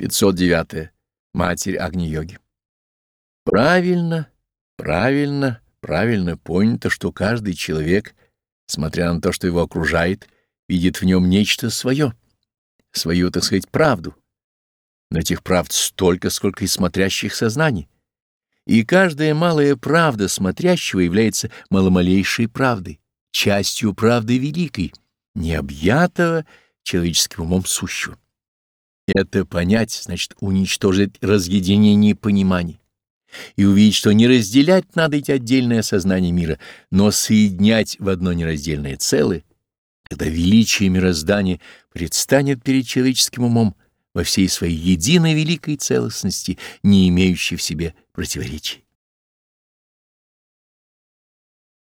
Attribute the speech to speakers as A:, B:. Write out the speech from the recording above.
A: 509. Матерь Агни-йоги. Правильно, правильно, правильно понято, что каждый человек, смотря на то, что его окружает, видит в нем нечто свое, свою, так сказать, правду. Но этих правд столько, сколько и смотрящих сознаний. И каждая малая правда смотрящего является маломалейшей правдой, частью правды великой, необъятого человеческим умом сущего. Это понять значит уничтожить разъединение пониманий и увидеть, что не разделять надо эти отдельные сознания мира, но соединять в одно нераздельное целое, когда величие мироздания предстанет перед человеческим умом во всей своей единой великой целостности, не имеющей в себе противоречий.